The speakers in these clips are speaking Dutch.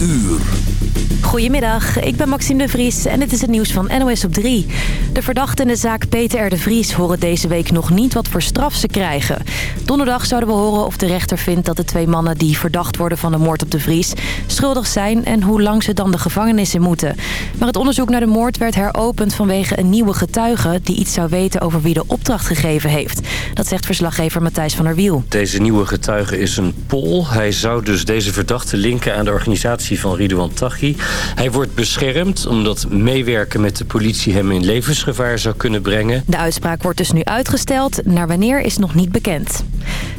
uur. Goedemiddag, ik ben Maxime de Vries en dit is het nieuws van NOS op 3. De verdachten in de zaak Peter R. de Vries horen deze week nog niet wat voor straf ze krijgen. Donderdag zouden we horen of de rechter vindt dat de twee mannen die verdacht worden van de moord op de Vries... schuldig zijn en hoe lang ze dan de gevangenis in moeten. Maar het onderzoek naar de moord werd heropend vanwege een nieuwe getuige... die iets zou weten over wie de opdracht gegeven heeft. Dat zegt verslaggever Matthijs van der Wiel. Deze nieuwe getuige is een Pool. Hij zou dus deze verdachte linken aan de organisatie van Ridouan Taghi. Hij wordt beschermd omdat meewerken met de politie hem in levensgevaar zou kunnen brengen. De uitspraak wordt dus nu uitgesteld. Naar wanneer is nog niet bekend.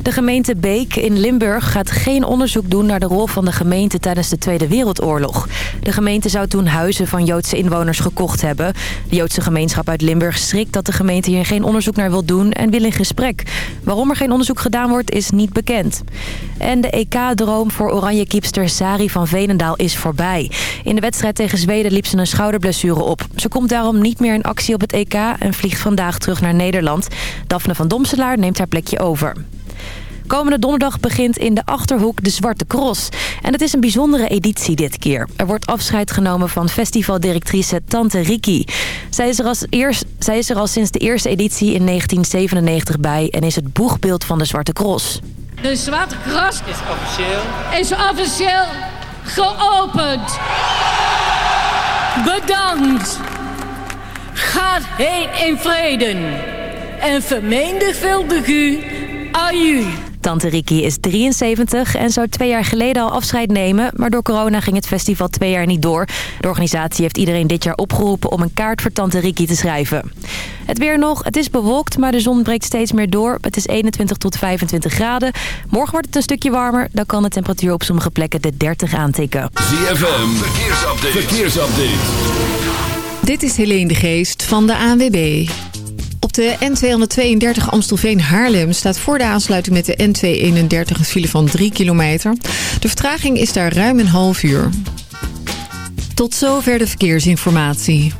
De gemeente Beek in Limburg gaat geen onderzoek doen naar de rol van de gemeente tijdens de Tweede Wereldoorlog. De gemeente zou toen huizen van Joodse inwoners gekocht hebben. De Joodse gemeenschap uit Limburg schrikt dat de gemeente hier geen onderzoek naar wil doen en wil in gesprek. Waarom er geen onderzoek gedaan wordt is niet bekend. En de EK-droom voor oranje kiepster Sari van Veenendaal is voorbij. In de wedstrijd tegen Zweden liep ze een schouderblessure op. Ze komt daarom niet meer in actie op het EK en vliegt vandaag terug naar Nederland. Daphne van Domselaar neemt haar plekje over. Komende donderdag begint in de Achterhoek de Zwarte Cross. En het is een bijzondere editie dit keer. Er wordt afscheid genomen van festivaldirectrice Tante Riki. Zij is, er als eerst, zij is er al sinds de eerste editie in 1997 bij... en is het boegbeeld van de Zwarte Cross. De Zwarte Cross is officieel, is officieel geopend. Bedankt. Gaat heen in vrede. En vermenigvuldig u aju. Tante Riki is 73 en zou twee jaar geleden al afscheid nemen... maar door corona ging het festival twee jaar niet door. De organisatie heeft iedereen dit jaar opgeroepen om een kaart voor Tante Riki te schrijven. Het weer nog, het is bewolkt, maar de zon breekt steeds meer door. Het is 21 tot 25 graden. Morgen wordt het een stukje warmer. Dan kan de temperatuur op sommige plekken de 30 aantikken. ZFM, verkeersupdate. verkeersupdate. Dit is Helene de Geest van de ANWB. Op de N232 Amstelveen-Haarlem staat voor de aansluiting met de N231 een file van 3 kilometer. De vertraging is daar ruim een half uur. Tot zover de verkeersinformatie.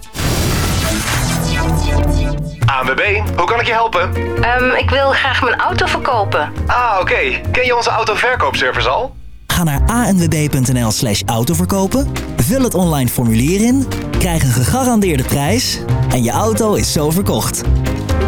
ANWB, hoe kan ik je helpen? Um, ik wil graag mijn auto verkopen. Ah, oké. Okay. Ken je onze autoverkoopservice al? Ga naar anwb.nl slash autoverkopen, vul het online formulier in, krijg een gegarandeerde prijs en je auto is zo verkocht.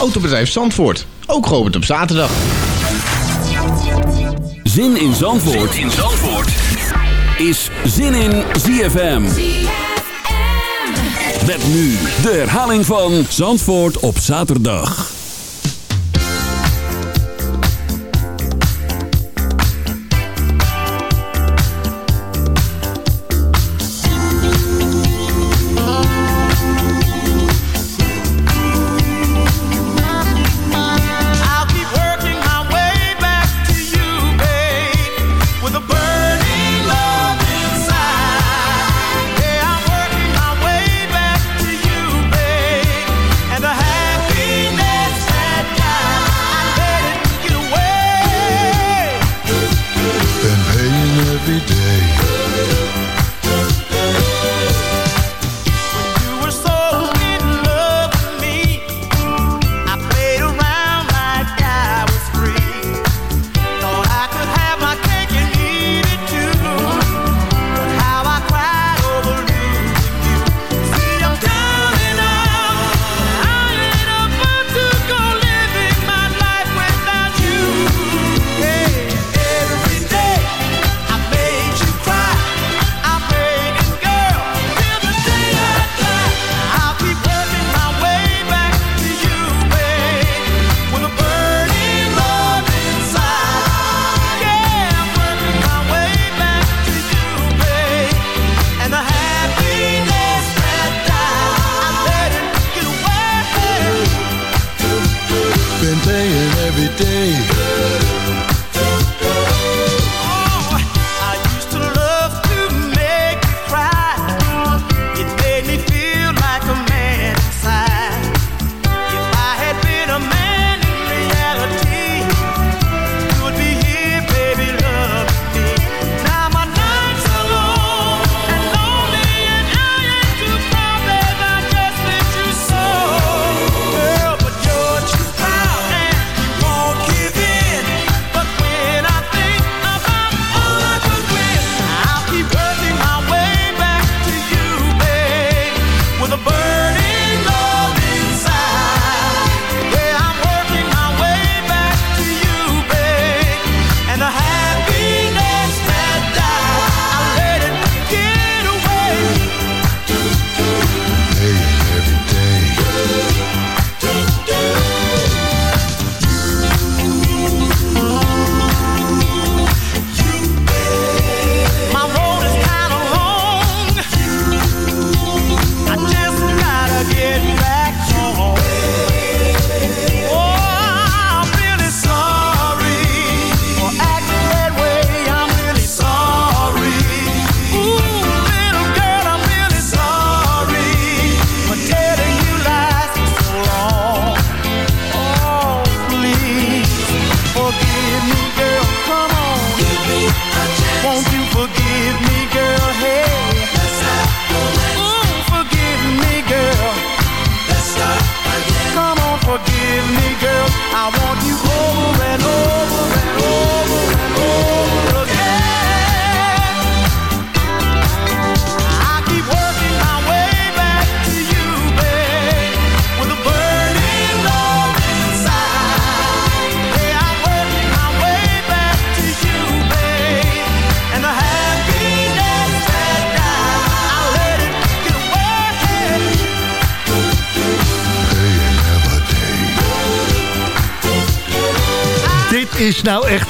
Autobedrijf Zandvoort, ook geopend op zaterdag. Zin in Zandvoort, zin in Zandvoort. is Zin in ZFM. Met nu de herhaling van Zandvoort op zaterdag.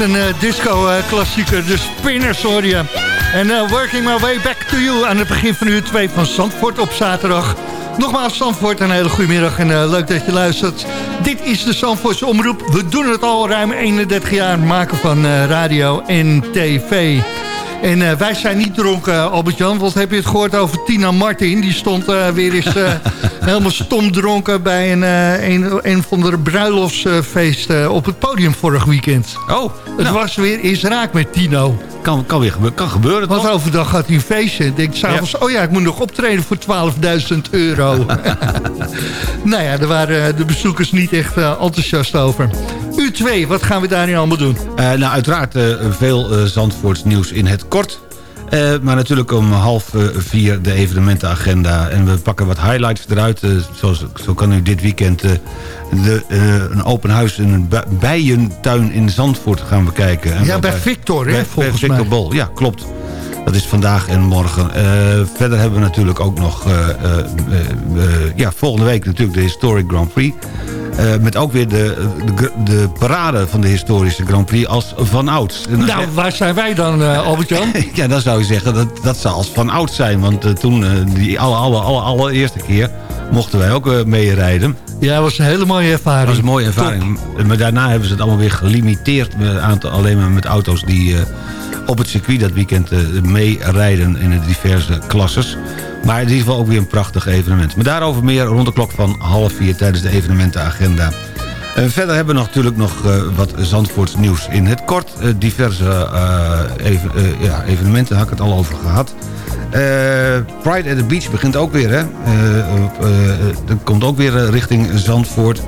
Een disco-klassieker. De Spinners hoor je. En Working My Way Back To You aan het begin van uur 2 van Zandvoort op zaterdag. Nogmaals Zandvoort, een hele goede middag en leuk dat je luistert. Dit is de Zandvoortse Omroep. We doen het al ruim 31 jaar, maken van radio en tv. En wij zijn niet dronken, Albert-Jan. Wat heb je het gehoord over Tina Martin? Die stond weer eens helemaal stom dronken... bij een, een, een van de bruiloftsfeesten op het podium vorig weekend. Oh, Het nou. was weer eens raak met Tino. Kan, kan, weer gebeuren, kan gebeuren, Want toch? overdag had hij een feestje. Ik denk s'avonds, ja. oh ja, ik moet nog optreden voor 12.000 euro. nou ja, daar waren de bezoekers niet echt enthousiast over. U2, wat gaan we daar nu allemaal doen? Uh, nou, uiteraard uh, veel uh, Zandvoorts nieuws in het kort. Maar natuurlijk om half vier de evenementenagenda. En we pakken wat highlights eruit. zoals, zo kan u dit weekend de, een open huis in een bijentuin in Zandvoort gaan bekijken. En ja, bij Victor, hè, bij, volgens bij Victor mij. Bol, ja, klopt. Dat is vandaag en morgen. verder hebben we natuurlijk ook nog... ja, volgende week natuurlijk de Historic Grand Prix. Uh, met ook weer de, de, de, parade van de historische Grand Prix als van ouds. Nou, waar zijn wij dan, uh, Albert-Jan? ja, dan zou je zeggen, dat, dat zou als van ouds zijn. Want uh, toen, die alle, alle, alle, allereerste keer, mochten wij ook meerijden. Ja, dat was een hele mooie ervaring. Dat was een mooie ervaring. Top. Maar daarna hebben ze het allemaal weer gelimiteerd. Met aantal, alleen maar met auto's die op het circuit dat weekend meerijden in de diverse klasses. Maar in ieder geval ook weer een prachtig evenement. Maar daarover meer rond de klok van half vier tijdens de evenementenagenda. Uh, verder hebben we natuurlijk nog uh, wat Zandvoorts nieuws in het kort. Uh, diverse even, ja, evenementen, had ik het al over gehad. Pride at the Beach begint ook weer, hè. dat komt ook weer richting Zandvoort.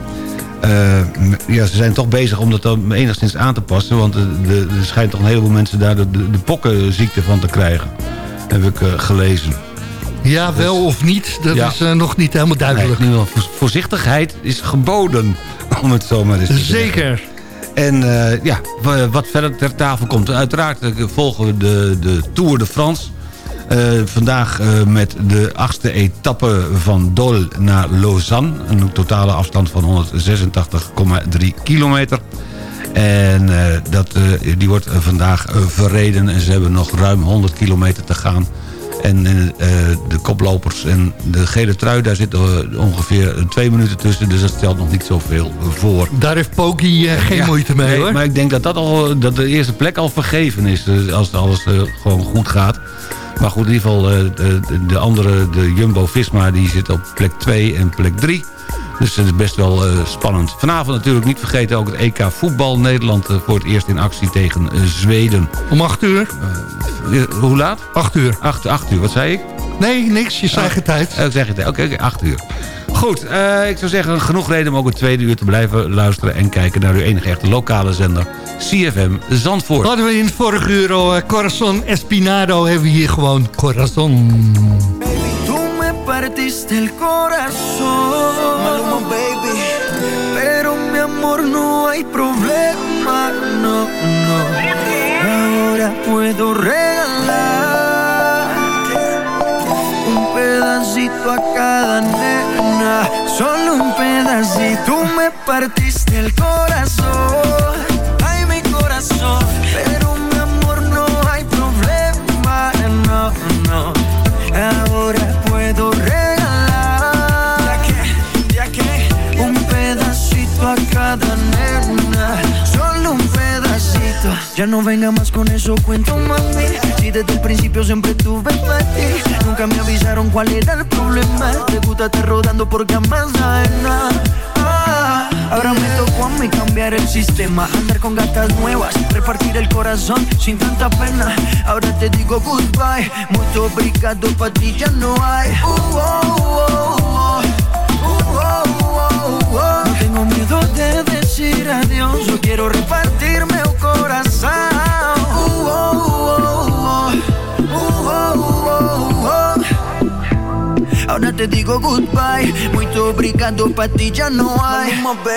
Ja, ze zijn toch bezig om dat dan enigszins aan te passen... want er schijnt toch een heleboel mensen daar de, de, de pokkenziekte van te krijgen. Heb ik gelezen. Ja, wel of niet, dat ja. is uh, nog niet helemaal duidelijk. Nee, voorzichtigheid is geboden, om het zo maar eens te Zeker. En uh, ja, wat verder ter tafel komt. Uiteraard volgen we de, de Tour de France. Uh, vandaag met de achtste etappe van Dole naar Lausanne. Een totale afstand van 186,3 kilometer. En dat, die wordt vandaag verreden en ze hebben nog ruim 100 kilometer te gaan. En de koplopers en de gele trui, daar zitten ongeveer twee minuten tussen. Dus dat stelt nog niet zoveel voor. Daar heeft Poki geen ja, moeite mee nee, hoor. Maar ik denk dat, dat, al, dat de eerste plek al vergeven is. Als alles gewoon goed gaat. Maar goed, in ieder geval de, de andere, de Jumbo-Visma, die zit op plek 2 en plek 3. Dus dat is best wel uh, spannend. Vanavond natuurlijk niet vergeten ook het EK voetbal. Nederland uh, voor het eerst in actie tegen uh, Zweden. Om 8 uur? hoe laat? 8 uur. 8, 8 uur, wat zei ik? Nee, niks. Je zei tijd. Ik zeg het. Oké, okay, 8 uur. Goed, ik zou zeggen genoeg reden om ook het tweede uur te blijven luisteren... en kijken naar uw enige echte lokale zender, CFM Zandvoort. Hadden we in het vorige uur al Corazon Espinado, hebben we hier gewoon. Corazon. partiste el corazón. Maluma, baby. Pero mi amor no hay problema. No, no. Ahora puedo regalar pedacito a cada nena. Solo un pedacito Tú me partiste el corazón. Ay, mi corazón Pero mi amor no hay problema. No, no Ahora puedo regalar. Ya que, ya que un pedacito a cada nena, solo un pedacito. Ya no venga más con eso, cuento mami. Si desde el principio siempre tuve para ti, cuál era el problema. Te gusta rodando por camas ajenas. Ah, Ahora me tocó a mí cambiar el sistema Andar con gatas nuevas, repartir el corazón sin tanta pena Ahora te digo goodbye, muy obrigado, pa' ti ya no hay uh, oh, oh, oh. Uh, oh, oh, oh. No tengo miedo de decir adiós Yo quiero repartirme el corazón Ahora te digo goodbye. Muito obrigado, pra ti já não há.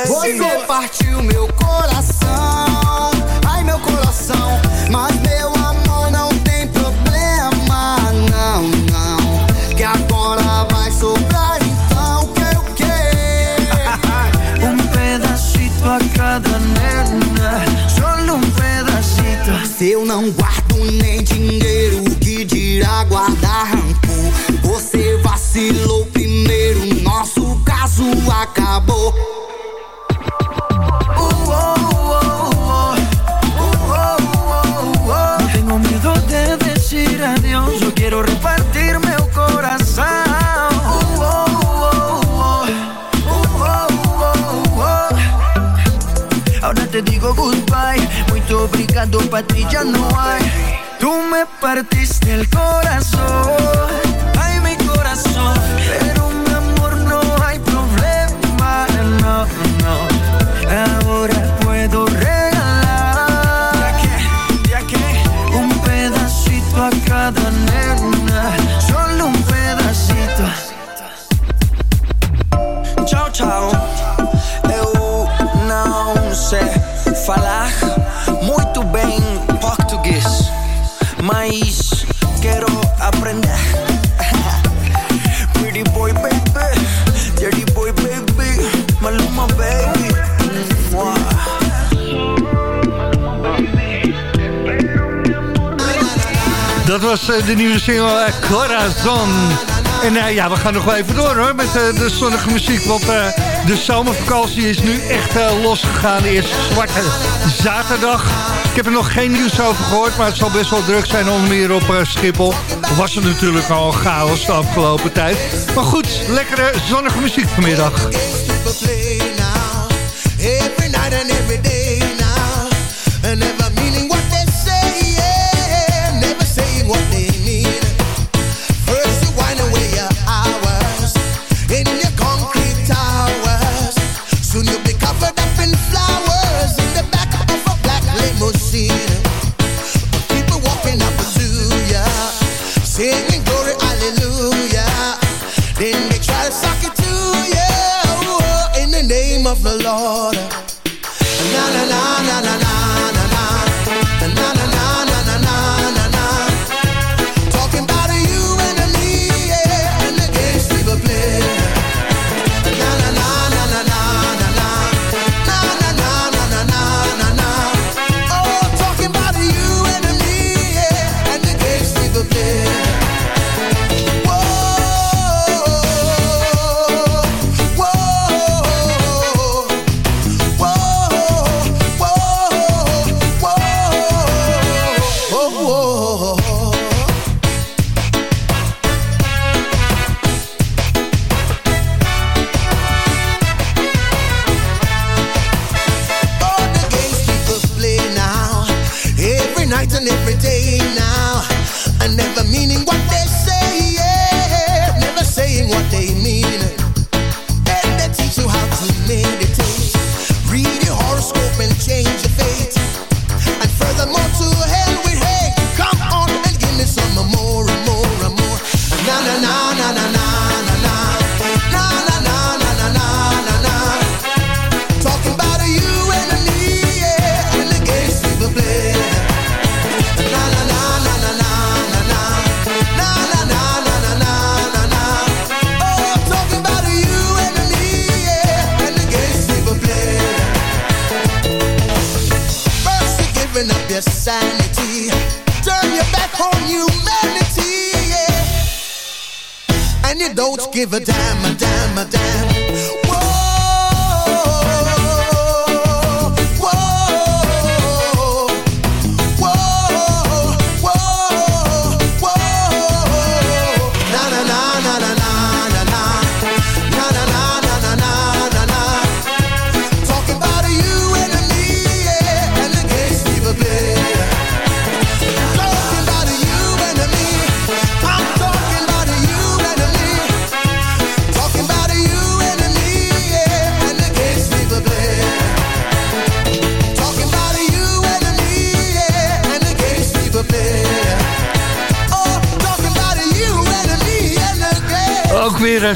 Você partiu meu coração. Ai, meu coração. Mas meu amor não tem problema, não, não. Que agora vai sobrar, então quero o quê? um pedacito a cada nena. Só um pedacito. Se eu não guardo nem dinheiro, o que dirá guardar rancor? Você vacilou primeiro, nosso caso acabou. Tengo miedo de decir adiós, yo quiero repartir meu corazón. Ahora te digo goodbye, muy obrigado, para ti ya no hay. Tú me partiste el corazón Eh, de nieuwe single eh, Corazon. En eh, ja, we gaan nog wel even door hoor met de zonnige muziek. Want de zomervakantie is nu echt losgegaan. Eerst zwarte zaterdag. Ik heb er nog geen nieuws over gehoord, maar het zal best wel druk zijn onder meer op Schiphol. Was er natuurlijk al chaos de afgelopen tijd. Maar goed, lekkere zonnige muziek vanmiddag.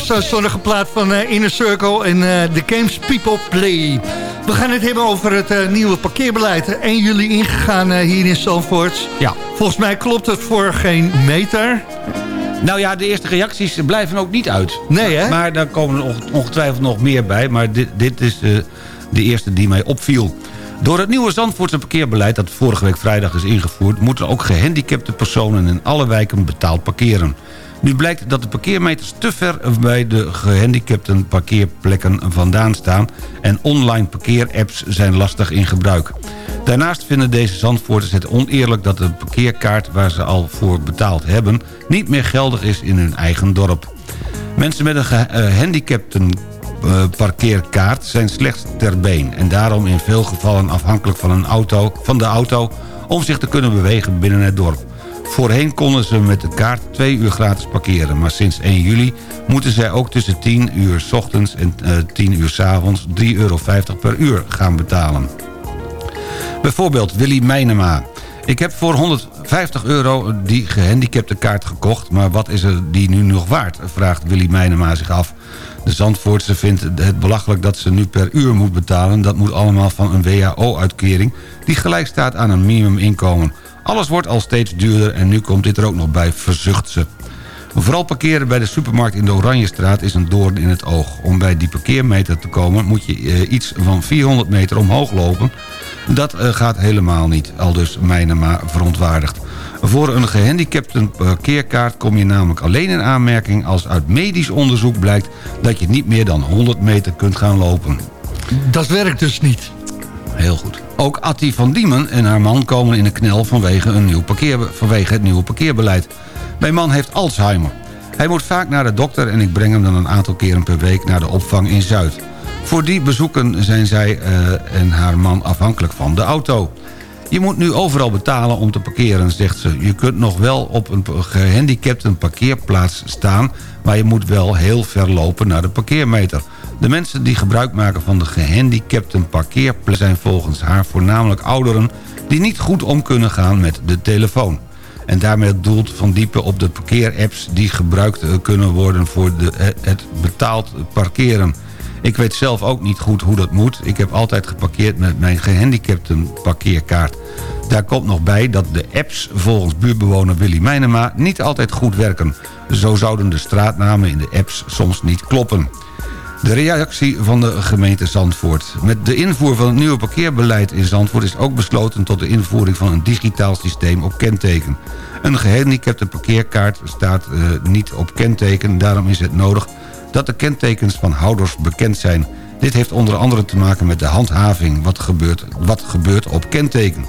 Zo'n eh, zonnige plaat van eh, Inner Circle en eh, The Games People Play. We gaan het hebben over het nieuwe parkeerbeleid. 1 juli ingegaan hier in Zandvoort. Ja. Volgens mij klopt het voor geen meter. Nou ja, de eerste reacties blijven ook niet uit. Nee, hè? Maar daar komen ongetwijfeld nog meer bij. Maar dit, dit is de, de eerste die mij opviel. Door het nieuwe Zandvoortse parkeerbeleid dat vorige week vrijdag is ingevoerd... moeten ook gehandicapte personen in alle wijken betaald parkeren. Nu blijkt dat de parkeermeters te ver bij de gehandicapten parkeerplekken vandaan staan... en online parkeerapps zijn lastig in gebruik. Daarnaast vinden deze Zandvoorters het oneerlijk dat de parkeerkaart waar ze al voor betaald hebben... niet meer geldig is in hun eigen dorp. Mensen met een gehandicapten uh, parkeerkaart zijn slechts ter been... en daarom in veel gevallen afhankelijk van, een auto, van de auto... om zich te kunnen bewegen binnen het dorp. Voorheen konden ze met de kaart twee uur gratis parkeren... maar sinds 1 juli moeten zij ook tussen 10 uur s ochtends en uh, 10 uur s avonds 3,50 euro per uur gaan betalen. Bijvoorbeeld Willy Meinema. Ik heb voor 150 euro die gehandicapte kaart gekocht... maar wat is er die nu nog waard? vraagt Willy Meinema zich af. De Zandvoortse vindt het belachelijk dat ze nu per uur moet betalen. Dat moet allemaal van een WHO-uitkering... die gelijk staat aan een minimuminkomen. Alles wordt al steeds duurder en nu komt dit er ook nog bij, verzucht ze. Vooral parkeren bij de supermarkt in de Oranjestraat is een doorn in het oog. Om bij die parkeermeter te komen moet je eh, iets van 400 meter omhoog lopen. Dat eh, gaat helemaal niet, al dus Mijnema verontwaardigd. Voor een gehandicapte parkeerkaart kom je namelijk alleen in aanmerking... als uit medisch onderzoek blijkt dat je niet meer dan 100 meter kunt gaan lopen. Dat werkt dus niet. Heel goed. Ook Atti van Diemen en haar man komen in de knel vanwege, een nieuw parkeer, vanwege het nieuwe parkeerbeleid. Mijn man heeft Alzheimer. Hij moet vaak naar de dokter en ik breng hem dan een aantal keren per week naar de opvang in Zuid. Voor die bezoeken zijn zij uh, en haar man afhankelijk van de auto. Je moet nu overal betalen om te parkeren, zegt ze. Je kunt nog wel op een gehandicapte parkeerplaats staan... maar je moet wel heel ver lopen naar de parkeermeter. De mensen die gebruik maken van de gehandicapte parkeerplaats... zijn volgens haar voornamelijk ouderen... die niet goed om kunnen gaan met de telefoon. En daarmee doelt Van Diepen op de parkeerapps... die gebruikt eh, kunnen worden voor de, eh, het betaald parkeren... Ik weet zelf ook niet goed hoe dat moet. Ik heb altijd geparkeerd met mijn gehandicapten parkeerkaart. Daar komt nog bij dat de apps volgens buurtbewoner Willy Meinema niet altijd goed werken. Zo zouden de straatnamen in de apps soms niet kloppen. De reactie van de gemeente Zandvoort. Met de invoer van het nieuwe parkeerbeleid in Zandvoort... is ook besloten tot de invoering van een digitaal systeem op kenteken. Een gehandicapte parkeerkaart staat uh, niet op kenteken. Daarom is het nodig dat de kentekens van houders bekend zijn. Dit heeft onder andere te maken met de handhaving. Wat gebeurt, wat gebeurt op kenteken?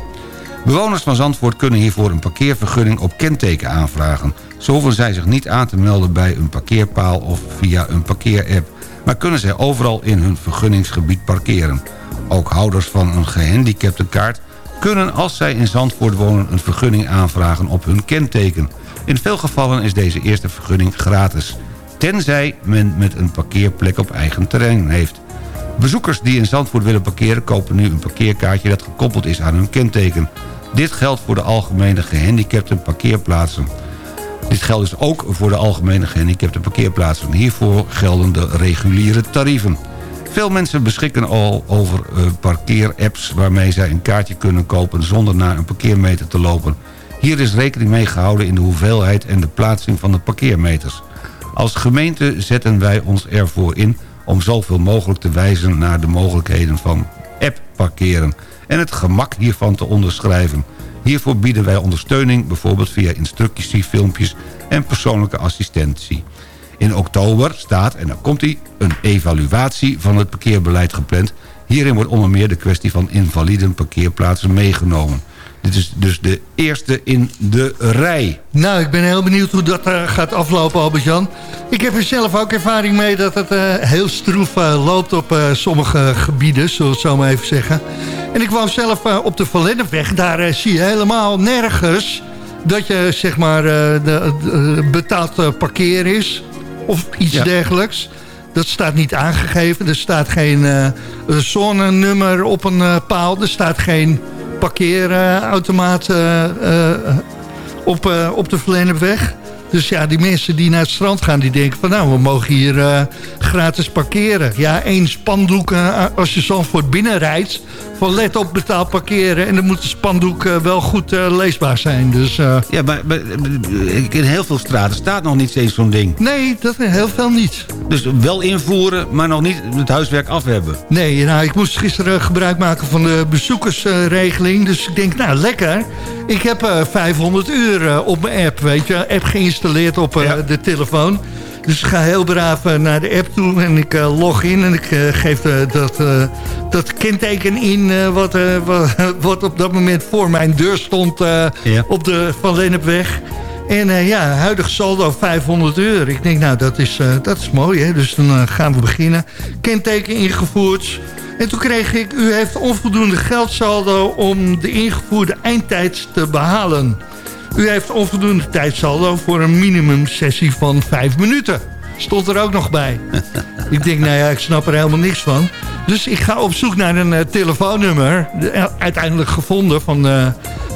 Bewoners van Zandvoort kunnen hiervoor een parkeervergunning op kenteken aanvragen. Zo hoeven zij zich niet aan te melden bij een parkeerpaal of via een parkeerapp... maar kunnen zij overal in hun vergunningsgebied parkeren. Ook houders van een gehandicapte kaart kunnen als zij in Zandvoort wonen... een vergunning aanvragen op hun kenteken. In veel gevallen is deze eerste vergunning gratis tenzij men met een parkeerplek op eigen terrein heeft. Bezoekers die in Zandvoort willen parkeren... kopen nu een parkeerkaartje dat gekoppeld is aan hun kenteken. Dit geldt voor de algemene gehandicapte parkeerplaatsen. Dit geldt dus ook voor de algemene gehandicapte parkeerplaatsen. Hiervoor gelden de reguliere tarieven. Veel mensen beschikken al over uh, parkeerapps... waarmee zij een kaartje kunnen kopen zonder naar een parkeermeter te lopen. Hier is rekening mee gehouden in de hoeveelheid en de plaatsing van de parkeermeters. Als gemeente zetten wij ons ervoor in om zoveel mogelijk te wijzen naar de mogelijkheden van app-parkeren... en het gemak hiervan te onderschrijven. Hiervoor bieden wij ondersteuning, bijvoorbeeld via instructiefilmpjes en persoonlijke assistentie. In oktober staat, en dan komt hij, een evaluatie van het parkeerbeleid gepland. Hierin wordt onder meer de kwestie van invaliden parkeerplaatsen meegenomen. Dit is dus de eerste in de rij. Nou, ik ben heel benieuwd hoe dat uh, gaat aflopen, Albert-Jan. Ik heb er zelf ook ervaring mee dat het uh, heel stroef uh, loopt op sommige gebieden, zullen we het zo maar even zeggen. En ik woon zelf op de Valenneweg. Daar zie je helemaal nergens dat je zeg maar de, de, betaald parkeer is of iets ja. dergelijks. Dat staat niet aangegeven. Er staat geen uh, zonenummer op een uh, paal. Er staat geen parkeerautomaat uh, op, op de Verlenerweg. Dus ja, die mensen die naar het strand gaan, die denken van... nou, we mogen hier gratis parkeren. Ja, één spandoek als je Zandvoort binnenrijdt... let op betaald parkeren. En dan moet de spandoek uh, wel goed leesbaar zijn. Dus, ja, maar, maar, in heel veel straten staat nog niet steeds zo'n ding. Nee, dat heel veel niet. Dus wel invoeren, maar nog niet het huiswerk af hebben. Nee, nou, ik moest gisteren gebruik maken van de bezoekersregeling. Dus ik denk, nou, lekker. Ik heb eh 500 uur eh, op mijn app, weet je. App geïnstalleerd op eh, de telefoon. Dus ik ga heel braaf eh, naar de app toe en ik eh, log in... en ik eh, geef dat, dat kenteken in wat, eh, wa- wat op dat moment voor mijn deur stond... op de Van Lennepweg. En ja, huidig saldo 500 euro. Ik denk, nou, dat is, dat is mooi, hè. Dus dan gaan we beginnen. Kenteken ingevoerd. En toen kreeg ik, u heeft onvoldoende geldsaldo om de ingevoerde eindtijd te behalen. U heeft onvoldoende tijdsaldo voor een minimumsessie van 5 minuten. Stond er ook nog bij. ik denk, nou ja, ik snap er helemaal niks van. Dus ik ga op zoek naar een eh, telefoonnummer. Eh, uiteindelijk gevonden van eh,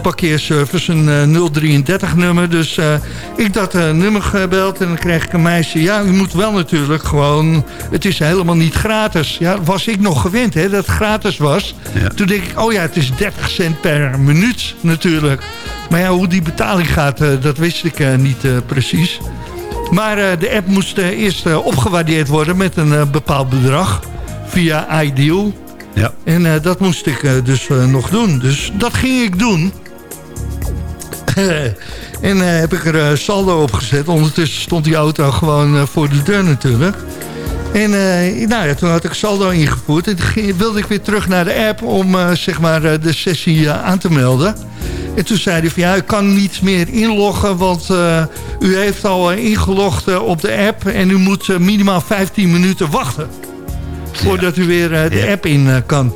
parkeerservice, een eh, 033-nummer. Dus eh, ik dat eh, nummer gebeld en dan kreeg ik een meisje. Ja, u moet wel natuurlijk gewoon... Het is helemaal niet gratis. Ja, was ik nog gewend, hè, dat het gratis was. Toen denk ik, oh ja, het is 30 cent per minuut natuurlijk. Maar ja, hoe die betaling gaat, dat wist ik niet precies. Maar de app moest eerst opgewaardeerd worden met een bepaald bedrag via Ideal. Ja. En dat moest ik dus nog doen. Dus dat ging ik doen. en eh, heb ik er eh, saldo op gezet. Ondertussen stond die auto gewoon eh, voor de deur natuurlijk. En nou ja, toen had ik saldo ingevoerd. En ging- wilde ik weer terug naar de app om zeg maar, de sessie aan te melden. En toen zei hij van ja, ik kan niet meer inloggen, want u heeft al ingelogd op de app en u moet minimaal 15 minuten wachten. Voordat u weer de app in kan.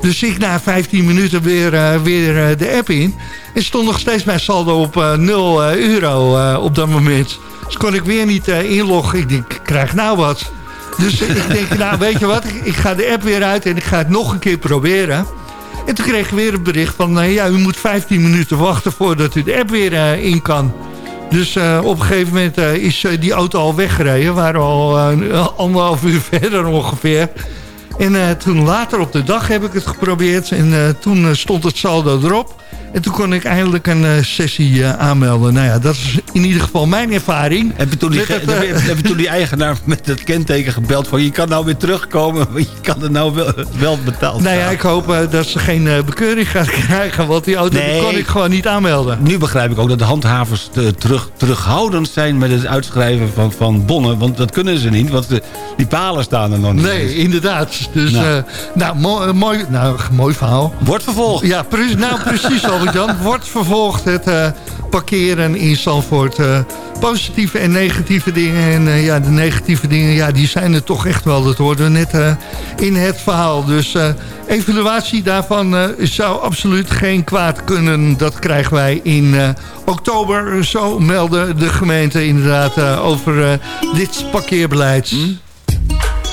Dus ik na 15 minuten weer, weer de app in. En stond nog steeds mijn saldo op eh 0 euro eh, op dat moment. Dus kon ik weer niet eh, inloggen. Ik denk, ik krijg nou wat. Dus ik denk, nou weet je wat, ik, ik ga de app weer uit en ik ga het nog een keer proberen. En toen kreeg ik weer een bericht van, eh, ja, u moet 15 minuten wachten voordat u de app weer eh, in kan. Dus eh, op een gegeven moment eh, is eh, die auto al weggereden. We waren al eh, anderhalf uur verder ongeveer. En eh, toen later op de dag heb ik het geprobeerd. En eh, toen eh, stond het saldo erop. En toen kon ik eindelijk een sessie aanmelden. Nou ja, dat is in ieder geval mijn ervaring. Heb je toen die, het, heb je toen die eigenaar met het kenteken gebeld van... je kan nou weer terugkomen, want je kan er nou wel, wel betaald Nou ja, ik hoop dat ze geen bekeuring gaat krijgen. Want die auto die kon ik gewoon niet aanmelden. Nu begrijp ik ook dat de handhavers te- terug, terughoudend zijn met het uitschrijven van, van bonnen. Want dat kunnen ze niet, want de, die palen staan er nog niet. Nee, inderdaad. Dus, Nou. nou, nou mo- mooi, nou, mooi verhaal. Wordt vervolgd. Ja, pre- nou precies, Albert-Jan. Wordt vervolgd het eh, parkeren in Zandvoort. eh, positieve en negatieve dingen. En eh, ja, de negatieve dingen, ja, die zijn er toch echt wel. Dat hoorden we net eh, in het verhaal. Dus eh, evaluatie daarvan eh, zou absoluut geen kwaad kunnen. Dat krijgen wij in eh, oktober. Zo melden de gemeente inderdaad eh, over eh, dit parkeerbeleid.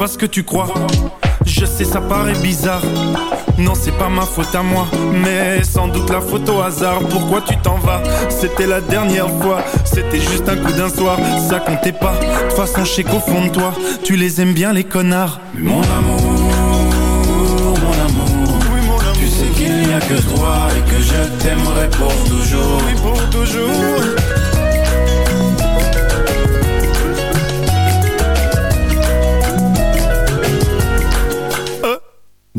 Pas ce que tu crois. Je sais, ça paraît bizarre. Non, c'est pas ma faute à moi, mais sans doute la faute au hasard. Pourquoi tu t'en vas? C'était la dernière fois. C'était juste un coup d'un soir, ça comptait pas. De toute façon, je sais qu'au fond de toi, tu les aimes bien, les connards. Mais mon amour, mon amour, tu sais qu'il n'y a que toi et que je t'aimerai pour toujours. Oui, pour toujours.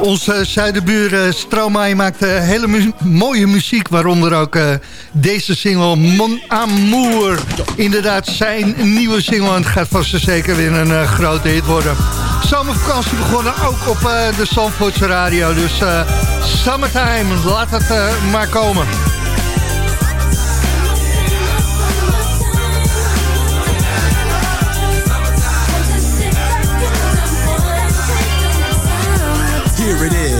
Onze zuidenbuur uh, Stromae maakt uh, hele mooie muziek, waaronder ook uh, deze single Mon Amour. Inderdaad, zijn nieuwe single en het gaat vast en zeker weer een uh, grote hit worden. Zomervakantie begonnen ook op de Zandvoortse radio, dus Summertime, laat het maar komen.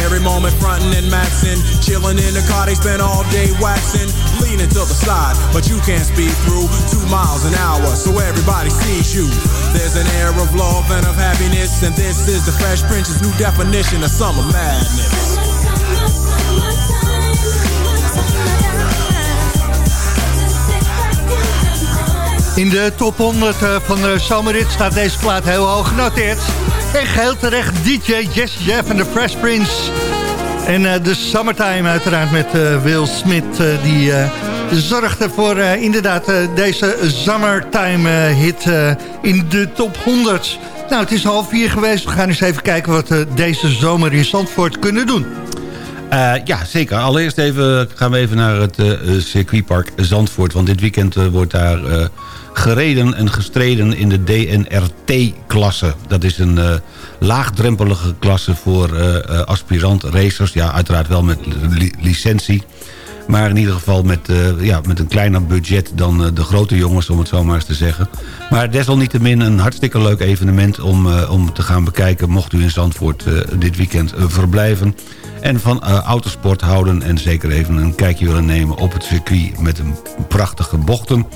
Every moment frontin' and maxin', chillin' in the car, they spend all day waxin', leaning to the side, but you can't speed through two miles an hour, so everybody sees you. There's an air of love and of happiness, and this is the Fresh Prince's new definition of summer madness. In de top 100 uh, van zomerrit staat deze plaat heel hoog genoteerd. En geheel terecht DJ Jess Jeff en de Fresh Prince. En uh, de Summertime uiteraard met uh, Will Smith. die zorgde voor inderdaad deze Summertime hit in de top 100. Nou, het is half vier geweest. We gaan eens even kijken wat we deze zomer in Zandvoort kunnen doen. Uh, ja, zeker. Allereerst even, gaan we even naar het circuitpark Zandvoort. Want dit weekend wordt daar gereden en gestreden in de DNRT-klasse. Dat is een laagdrempelige klasse voor aspirant racers. Ja, uiteraard wel met li licentie. Maar in ieder geval met, uh, ja, met een kleiner budget dan uh, de grote jongens, om het zo maar eens te zeggen. Maar desalniettemin een hartstikke leuk evenement om, uh, om te gaan bekijken... mocht u in Zandvoort dit weekend verblijven. En van autosport houden en zeker even een kijkje willen nemen op het circuit... met een prachtige bochten.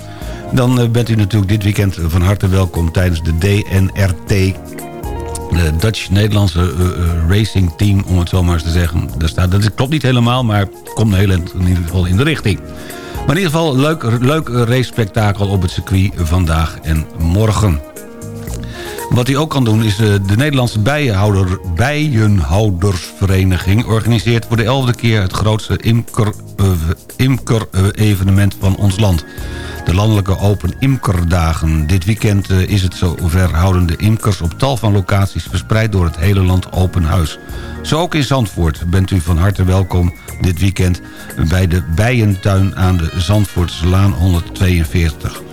Dan bent u natuurlijk dit weekend van harte welkom tijdens de DNRT de Dutch-Nederlandse uh, racing team, om het zo maar eens te zeggen. Daar staat, dat klopt niet helemaal, maar komt heel in ieder geval in de richting. Maar in ieder geval leuk, leuk race-spektakel op het circuit vandaag en morgen. Wat hij ook kan doen is de Nederlandse Bijenhouder, Bijenhoudersvereniging... organiseert voor de elfde keer het grootste imker-evenement imker, van ons land de landelijke Open Imkerdagen. Dit weekend eh, is het zover houden de imkers op tal van locaties... verspreid door het hele land open huis. Zo ook in Zandvoort bent u van harte welkom dit weekend... bij de Bijentuin aan de Zandvoortse Laan 142.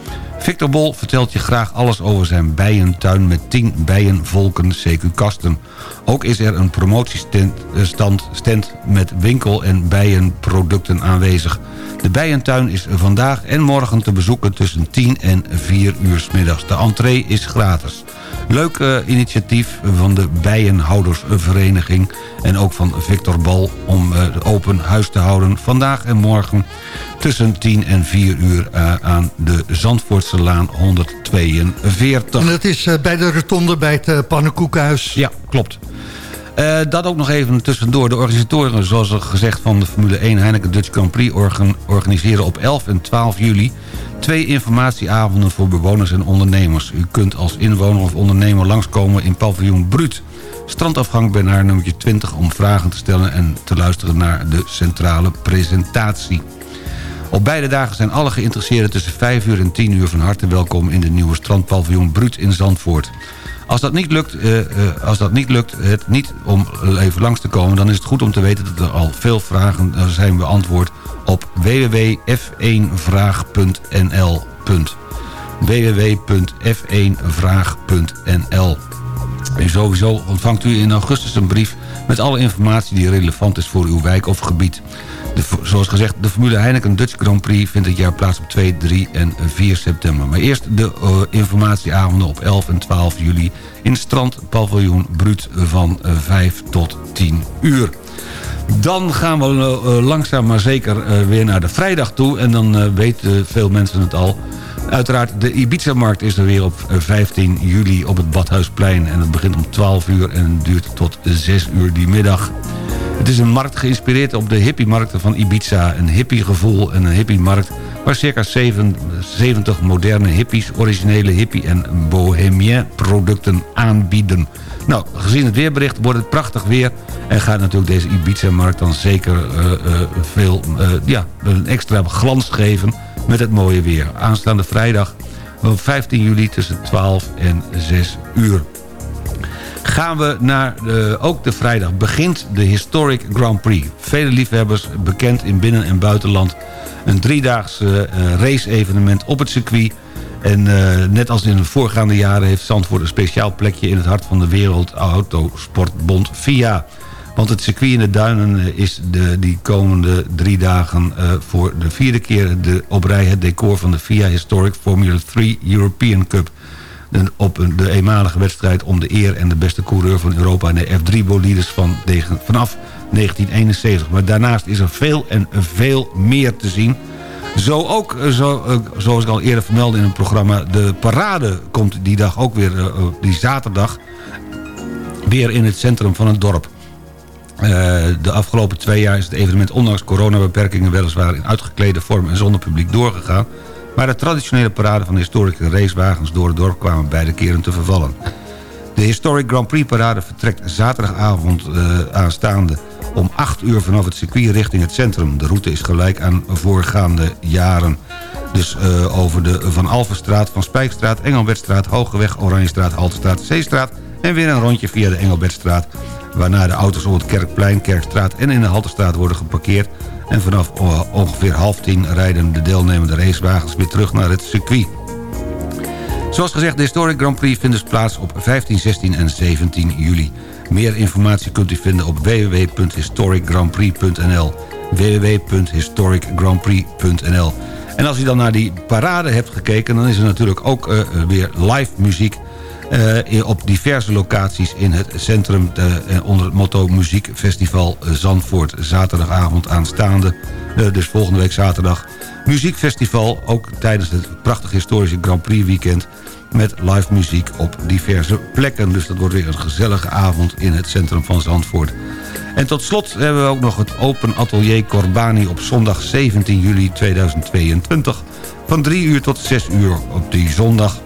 Victor Bol vertelt je graag alles over zijn bijentuin... met 10 bijenvolken CQ-kasten. Ook is er een promotiestand eh, stand met winkel- en bijenproducten aanwezig... De Bijentuin is vandaag en morgen te bezoeken tussen 10 en 4 uur s middags. De entree is gratis. Leuk uh, initiatief van de Bijenhoudersvereniging... en ook van Victor Bal om uh, open huis te houden vandaag en morgen... tussen 10 en 4 uur uh, aan de Zandvoortse Laan 142. En dat is bij de rotonde bij het Pannenkoekhuis. Ja, klopt. Uh, dat ook nog even tussendoor. De organisatoren, zoals al gezegd van de Formule 1 Heineken Dutch Grand Prix... Organ organiseren op 11 en 12 juli twee informatieavonden voor bewoners en ondernemers. U kunt als inwoner of ondernemer langskomen in paviljoen Bruut. Strandafgang Benaar nummer 20 om vragen te stellen... en te luisteren naar de centrale presentatie. Op beide dagen zijn alle geïnteresseerden tussen 5 uur en 10 uur van harte welkom... in de nieuwe strandpaviljoen Bruut in Zandvoort. Als dat niet lukt, uh, uh, als dat niet lukt het niet om even langs te komen... dan is het goed om te weten dat er al veel vragen zijn beantwoord... op www.f1vraag.nl www.f1vraag.nl En sowieso ontvangt u in augustus een brief met alle informatie die relevant is voor uw wijk of gebied. Zoals gezegd, de Formule Heineken Dutch Grand Prix vindt dit jaar plaats op 2, 3 en 4 september. Maar eerst de uh, informatieavonden op 11 en 12 juli in Strand Paviljoen Bruut van 5 tot 10 uur. Dan gaan we uh, langzaam maar zeker weer naar de vrijdag toe. En dan weten veel mensen het al. Uiteraard, de Ibiza-markt is er weer op 15 juli op het Badhuisplein. En het begint om 12 uur en duurt tot 6 uur die middag. Het is een markt geïnspireerd op de hippie-markten van Ibiza. Een hippie-gevoel en een hippie-markt... waar circa 70 moderne hippies... originele hippie- en bohemien producten aanbieden. Nou, gezien het weerbericht wordt het prachtig weer... en gaat natuurlijk deze Ibiza-markt dan zeker uh, uh, veel... Uh, ja, een extra glans geven met het mooie weer. Aanstaande vrijdag 15 juli tussen 12 en 6 uur gaan we naar de, ook de vrijdag. Begint de Historic Grand Prix. Vele liefhebbers, bekend in binnen- en buitenland. Een driedaags uh, race-evenement op het circuit. En uh, net als in de voorgaande jaren heeft Zandvoort een speciaal plekje... in het hart van de Wereld Autosportbond FIA. Want het circuit in de Duinen is de, die komende drie dagen... Voor de vierde keer de, op rij het decor van de FIA Historic Formula 3 European Cup op de eenmalige wedstrijd om de eer en de beste coureur van Europa... en de F3-bolides van, vanaf 1971. Maar daarnaast is er veel en veel meer te zien... Zo ook, eh, zo, eh, zoals ik al eerder vermeldde in een programma... de parade komt die dag ook weer, uh, die zaterdag... weer in het centrum van het dorp. De afgelopen twee jaar is het evenement ondanks coronabeperkingen... weliswaar in uitgeklede vorm en zonder publiek doorgegaan... Maar de traditionele parade van historische racewagens door het dorp kwamen beide keren te vervallen. De Historic Grand Prix parade vertrekt zaterdagavond uh, aanstaande om 8 uur vanaf het circuit richting het centrum. De route is gelijk aan voorgaande jaren. Dus uh, over de Van Alvenstraat, Van Spijkstraat, Engelbertstraat, Hogeweg, Oranjestraat, Haltestraat, Zeestraat... en weer een rondje via de Engelbertstraat waarna de auto's op het Kerkplein, Kerkstraat en in de Halterstraat worden geparkeerd... en vanaf eh, ongeveer half tien rijden de deelnemende racewagens weer terug naar het circuit. Zoals gezegd, de Historic Grand Prix vindt dus plaats op 15, 16 en 17 juli. Meer informatie kunt u vinden op www.historicgrandprix.nl www.historicgrandprix.nl En als u dan naar die parade hebt gekeken... dan is er natuurlijk ook uh, weer live muziek... Uh, op diverse locaties in het centrum... Uh, onder het motto Muziekfestival Zandvoort. Zaterdagavond aanstaande, dus volgende week zaterdag... Muziekfestival, ook tijdens het prachtig historische Grand Prix weekend met live muziek op diverse plekken. Dus dat wordt weer een gezellige avond in het centrum van Zandvoort. En tot slot hebben we ook nog het Open Atelier Corbani op zondag 17 juli 2022. Van 3 uur tot 6 uur op die zondag.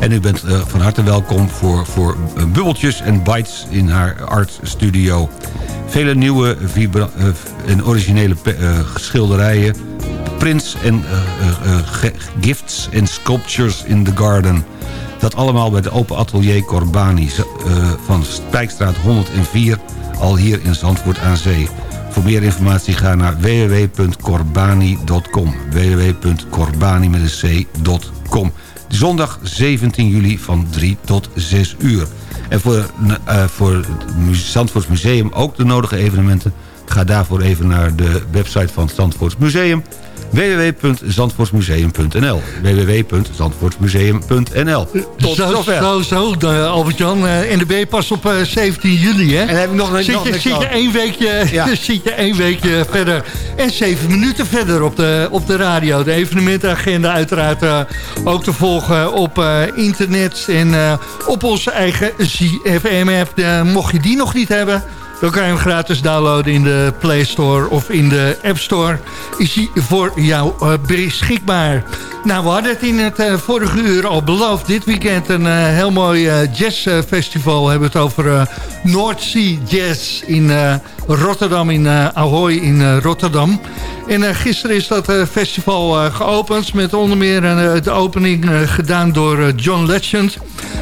En u bent uh, van harte welkom voor, voor uh, bubbeltjes en bites in haar art studio. Vele nieuwe uh, en originele schilderijen prints en gifts en sculptures in the garden. Dat allemaal bij de Open Atelier Corbani van Spijkstraat 104, al hier in Zandvoort aan Zee. Voor meer informatie ga naar www.corbani.com www.corbani met een c.com Zondag 17 juli van 3 tot 6 uur. En voor, uh, voor het Zandvoorts Museum ook de nodige evenementen... ga daarvoor even naar de website van het Museum www.zandvoortsmuseum.nl www.zandvoortsmuseum.nl Tot zo, zover. Zo, zo, Albert-Jan. Uh, NDB pas op uh, 17 juli, hè? En heb ik nog, zit, nog je, niks zit je één weekje, Ja. zit je één weekje verder. En zeven minuten verder op de, op de radio. De evenementagenda uiteraard uh, ook te volgen op uh, internet... en uh, op onze eigen ZFM-app. mocht je die nog niet hebben... Dan kan je hem gratis downloaden in de Play Store of in de App Store. Is hij voor jou uh, beschikbaar. Nou, we hadden het in het uh, vorige uur al beloofd. Dit weekend een uh, heel mooi jazzfestival. We hebben het over Sea Jazz in Rotterdam, in Ahoy in Rotterdam. En gisteren is dat festival geopend met onder meer de opening gedaan door John Legend.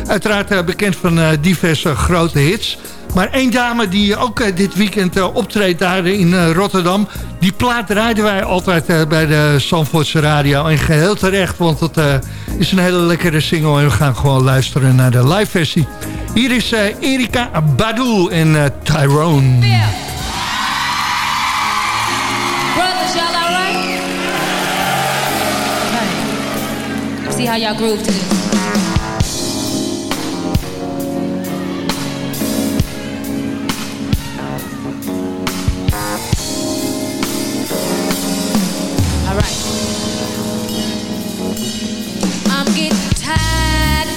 Uiteraard bekend van diverse grote hits... Maar één dame die ook uh, dit weekend uh, optreedt daar in uh, Rotterdam... die plaat draaiden wij altijd bij de Zandvoortse radio. En geheel terecht, want het is een hele lekkere single... en we gaan gewoon luisteren naar de live versie. Hier is Erika Badu en Tyrone. Yeah. Right? See how y'all groove to.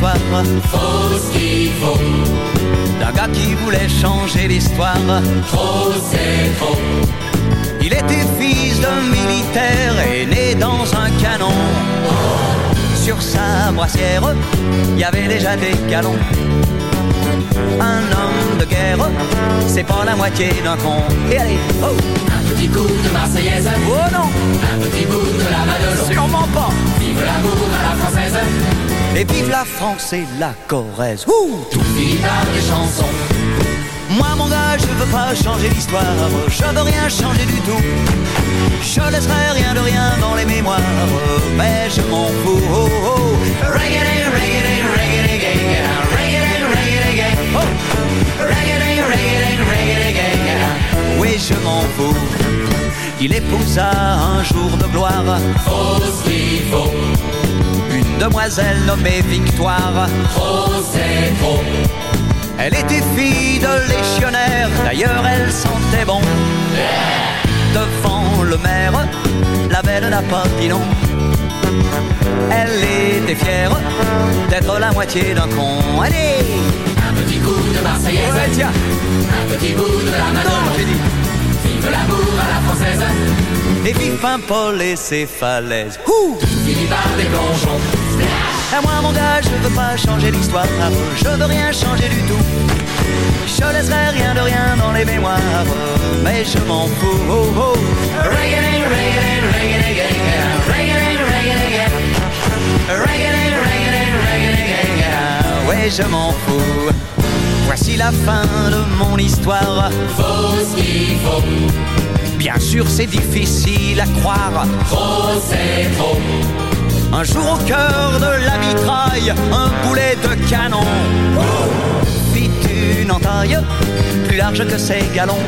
Fausse qu'il faut, d'un gars qui voulait changer l'histoire. trop c'est trop. Il était fils d'un militaire et né dans un canon. Sur sa brassière, il y avait déjà des galons. Un homme de guerre, c'est pas la moitié d'un con. Et allez, oh Un petit coup de Marseillaise, Oh non, un petit bout de la Madelon. sûrement pas Vive l'amour à la française, Et vive la France et la Corrèze Ouh tout finit par des chansons. Moi mon gars, je veux pas changer l'histoire Je veux rien changer du tout Je laisserai rien de rien dans les mémoires Mais je m'en fous oh, oh. Reggae, reggae, reggae, reggae, reggae, reggae, reggae. Oh. Reggae, reggae, reggae, reggae. Oui, je m'en fous Il épousa un jour de gloire Fausse demoiselle nommée Victoire. Trop c'est trop. Elle était fille de légionnaire. D'ailleurs elle sentait bon. Devant le maire La belle n'a pas dit non. Elle était fière D'être la moitié d'un con. Allez Un petit coup de Marseillaise, Ouais tiens. Un petit bout de la Madelon. j'ai dit. Vive l'amour à la française, Et vive Paul et ses falaises. Ouh finit par des plongeons. À moi mon gars, je veux pas changer l'histoire. Je veux rien changer du tout. Je laisserai rien de rien dans les mémoires. Mais je m'en fous. Oh, oh. Reggae, reggae, reggae, reggae, reggae, reggae, reggae. Reggae, reggae, reggae, reggae. Ouais, je m'en fous. Voici la fin de mon histoire. Fausse qu'il faut, Bien sûr c'est difficile à croire. Trop c'est trop. Un jour au cœur de la mitraille Un boulet de canon. Fit une entaille Plus large que ses galons.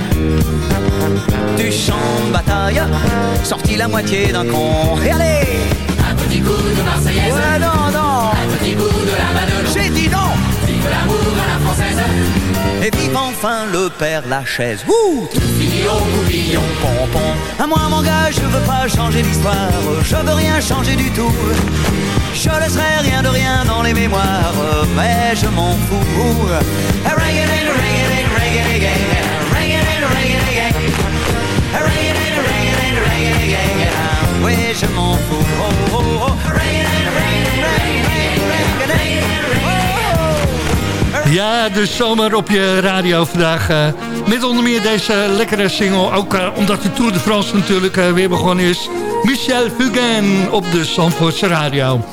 Du champ de bataille Sortit la moitié d'un con. Et allez! Un petit coup de Marseillaise, Ouais non non. Un petit bout de la Madelon. J'ai dit non l'amour à la française, Et vive enfin le père Lachaise Ouh tout finit au coupillon. pompon. À moi mon gars, je veux pas changer l'histoire, je veux rien changer du tout. Je laisserai rien de rien dans les mémoires, mais je m'en fous. Oui, je m'en fous. Ja, de zomer op je radio vandaag. eh, met onder meer deze lekkere single. Ook eh, omdat de Tour de France natuurlijk eh, weer begonnen is. Michel Fugain op de Zandvoortse radio.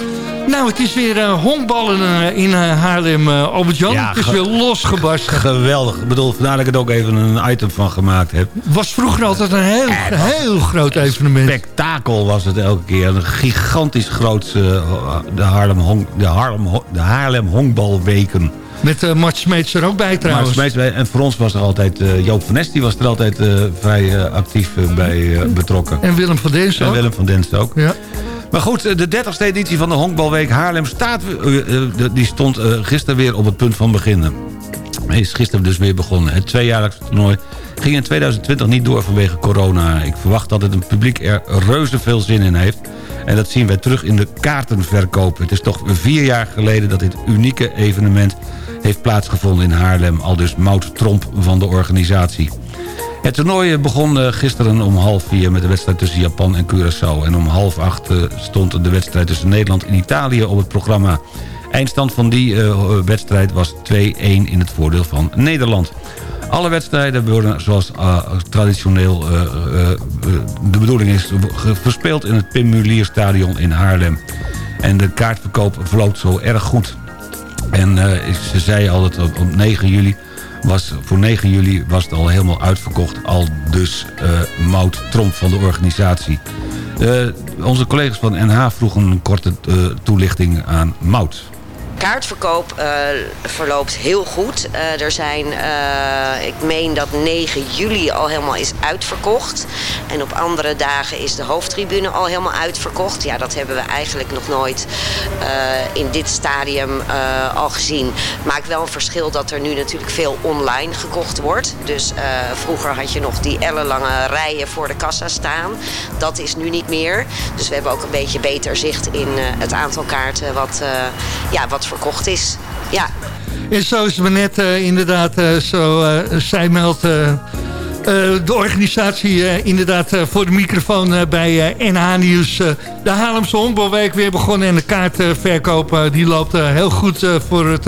Nou, het is weer eh, honkballen in Haarlem, Albert-Jan. Ja, het is weer losgebarsten. Geweldig. Ik bedoel, vandaar dat ik er ook even een item van gemaakt heb. Was vroeger altijd een heel, heel groot evenement. Spektakel was het elke keer. Een gigantisch groot de, Haarlem Hong, de, Haarlem, de Haarlem Honkbalweken. Met uh, Mart Smeets er ook bij trouwens. Smeets bij- en voor ons was er altijd... eh, Joop van Nes die was er altijd eh, vrij actief bij betrokken. En Willem van Deens En ook. Willem van Denst ook. Ja. Maar goed, de 30ste editie van de Honkbalweek Haarlem staat, die stond gisteren weer op het punt van beginnen. is gisteren dus weer begonnen. Het tweejaarlijks toernooi ging in 2020 niet door vanwege corona. Ik verwacht dat het een publiek er reuze veel zin in heeft. En dat zien wij terug in de kaartenverkoop. Het is toch vier jaar geleden dat dit unieke evenement heeft plaatsgevonden in Haarlem. Al dus Mout Tromp van de organisatie. Het toernooi begon eh, gisteren om half vier met de wedstrijd tussen Japan en Curaçao. En om half acht eh, stond de wedstrijd tussen Nederland en Italië op het programma. Eindstand van die eh, wedstrijd was 2-1 in het voordeel van Nederland. Alle wedstrijden worden zoals traditioneel de bedoeling is verspeeld in het Pim Mulier Stadion in Haarlem. En de kaartverkoop verloopt zo erg goed. En ze zei al dat op 9 juli was, voor 9 juli was het al helemaal uitverkocht. Al dus uh, Mout Tromp van de organisatie. Uh, onze collega's van NH vroegen een korte toelichting aan Mout kaartverkoop uh, verloopt heel goed. Uh, er zijn, uh, ik meen dat 9 juli al helemaal is uitverkocht. En op andere dagen is de hoofdtribune al helemaal uitverkocht. Ja, dat hebben we eigenlijk nog nooit in dit stadium al gezien. Maakt wel een verschil dat er nu natuurlijk veel online gekocht wordt. Dus vroeger had je nog die ellenlange rijen voor de kassa staan. Dat is nu niet meer. Dus we hebben ook een beetje beter zicht in het aantal kaarten wat, ja, wat verkocht is. Ja. En zo is het net uh, inderdaad, uh, zo uh, zij meldt de organisatie inderdaad voor de microfoon bij NH Nieuws. de Haarlemse Honkbalweek weer begonnen en de kaartverkoop die loopt heel goed voor het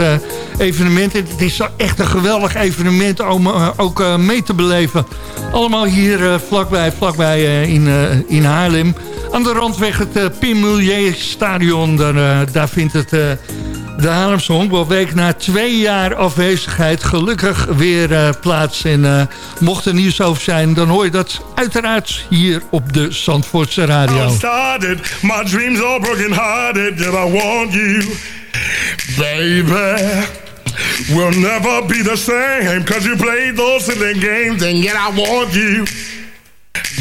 evenement. En het is echt een geweldig evenement om ook mee te beleven. Allemaal hier vlakbij, vlakbij in, in Haarlem. Aan de randweg het Pim Mulier Stadion, daar, daar vindt het de Haarlemse Honkbalweek na twee jaar afwezigheid gelukkig weer uh, plaats. En uh, mocht er nieuws over zijn, dan hoor je dat uiteraard hier op de Zandvoortse Radio. started, my dreams are broken hearted, that I want you, baby. We'll never be the same, cause you played those silly games, and yet I want you,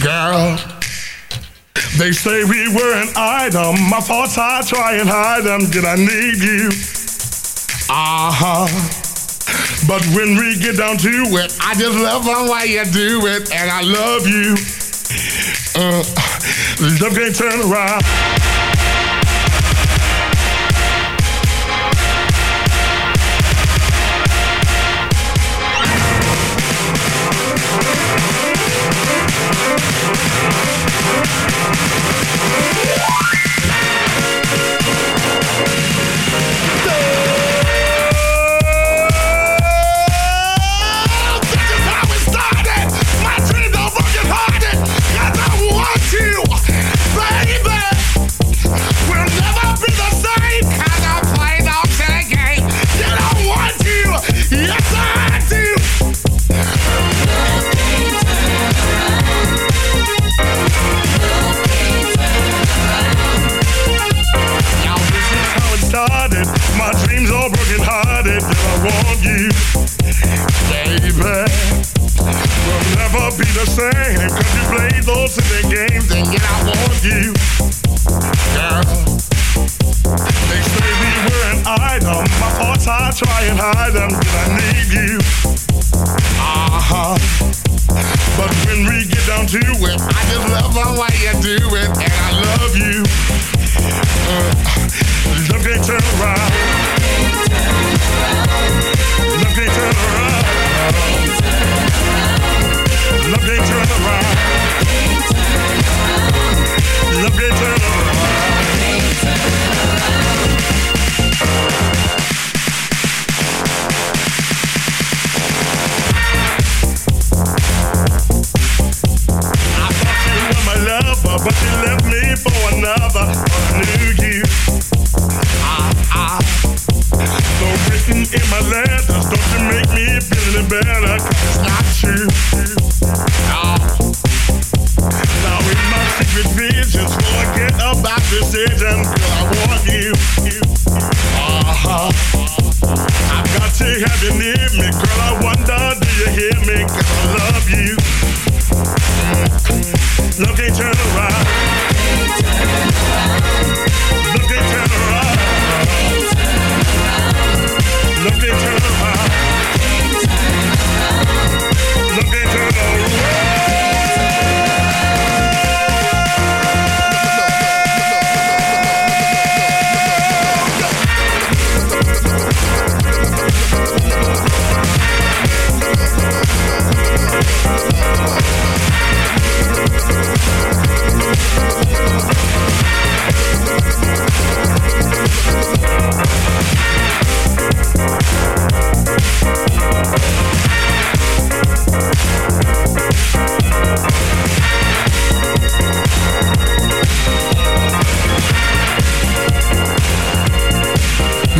girl. They say we were an item. My thoughts I try and hide them. Did I need you? Uh huh. But when we get down to it, I just love the way you do it, and I love you. Uh, love can't turn around. the same. Cause you play those silly games thinking I want you. Girl. They say we were an item. My thoughts I try and hide them. Did I need you?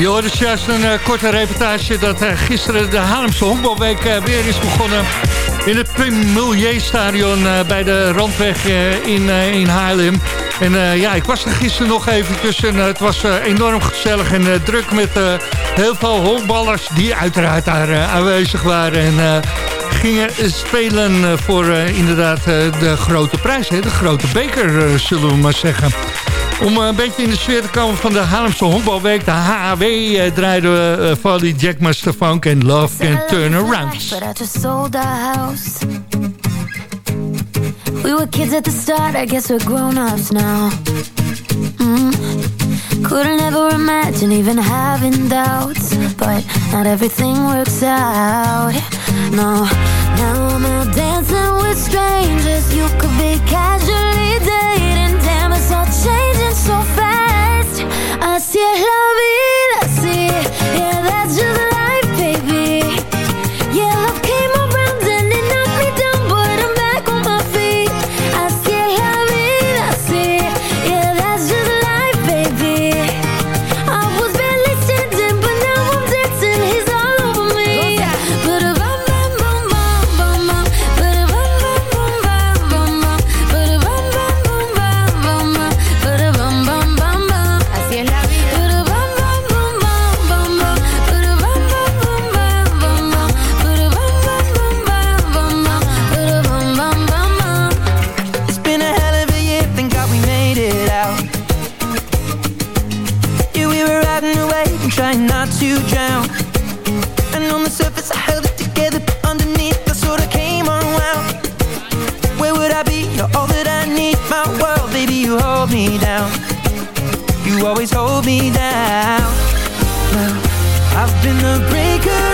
Hoorde dus juist een uh, korte reportage dat uh, gisteren de Haarlemse honkbalweek uh, weer is begonnen. In het Stadion bij de Randweg in, in Haarlem. En ja, ik was er gisteren nog even tussen. het was enorm gezellig en druk met heel veel honkballers die uiteraard daar aanwezig waren. En gingen spelen voor inderdaad de grote prijs. Hè? De grote beker, zullen we maar zeggen. Om een beetje in de sfeer te komen van de Haarlemse honkbalweek, de HAW, eh, draaiden we uh, Jack Master Funk en Love Can Turn Around. But I just sold our house. We were kids at the start, I guess we're grown-ups now. Mm. Couldn't ever imagine even having doubts But not everything works out No, now I'm out dancing with strangers You could be casually dating Damn, it's all changing so fast. I see it, love see Yeah, that's just always hold me down. Now, I've been a breaker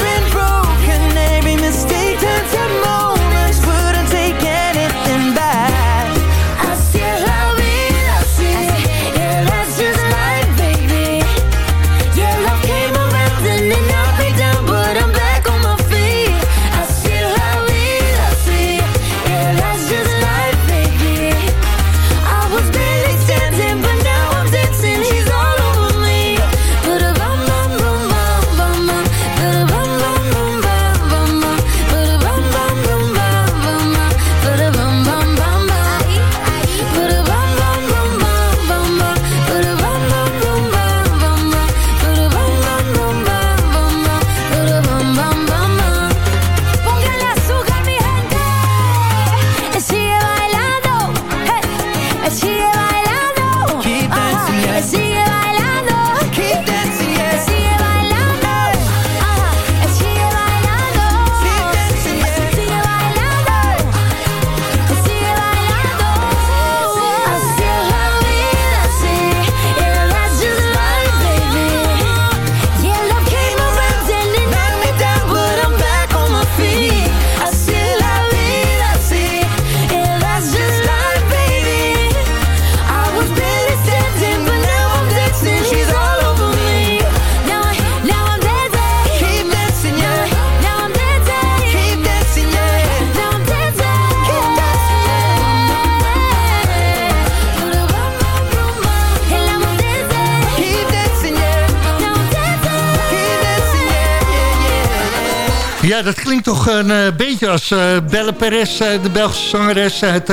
Ja, dat klinkt toch een eh, beetje als eh, Belle Perez, eh, de Belgische zangeres uit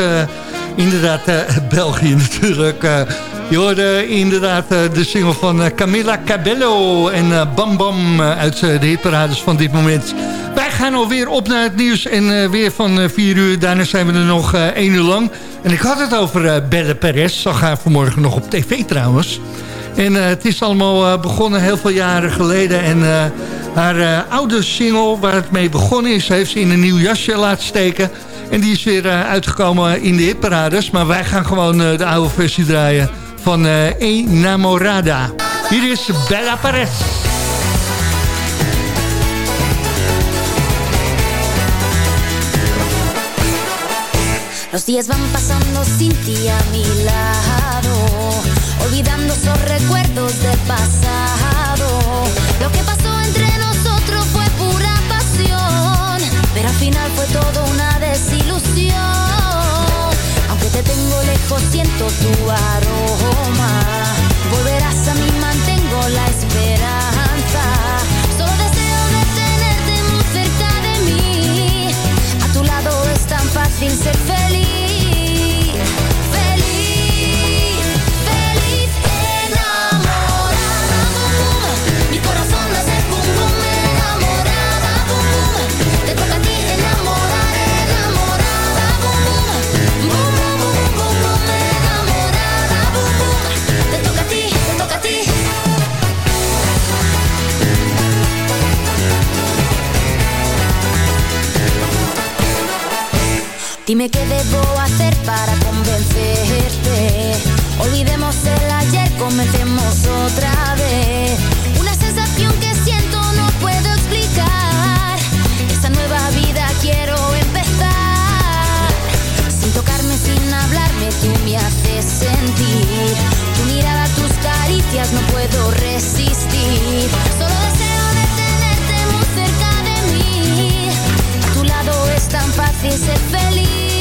inderdaad België natuurlijk. je hoorde inderdaad de single van Camilla Cabello en Bam Bam uit de hitparades van dit moment. Wij gaan alweer op naar het nieuws en weer van 4 uur. Daarna zijn we er nog 1 uur lang. En ik had het over Belle Perez, zag haar vanmorgen nog op tv trouwens. En het is allemaal begonnen heel veel jaren geleden. En haar eh, oude single, waar het mee begonnen is... heeft ze in een nieuw jasje laten steken. En die is weer eh, uitgekomen in de hitparades. Maar wij gaan gewoon eh, de oude versie draaien van Enamorada. Hier is Bella Perez. Los días van pasando sin ti a mi lado, olvidando esos recuerdos del pasado. final fue todo una desilusión. Aunque te tengo lejos, siento tu aroma. Volverás a mí, mantengo la esperanza. Solo deseo de tenerte muy cerca de mí. A tu lado es tan fácil ser feliz. Dime qué debo hacer para convencerte. Olvidemos el ayer, comencemos otra vez. Una sensación que siento no puedo explicar. Esta nueva vida quiero empezar. Sin tocarme, sin hablarme, tú me haces sentir. Tu mirada, tus caricias, no puedo resistir. Solo fácil ser feliz.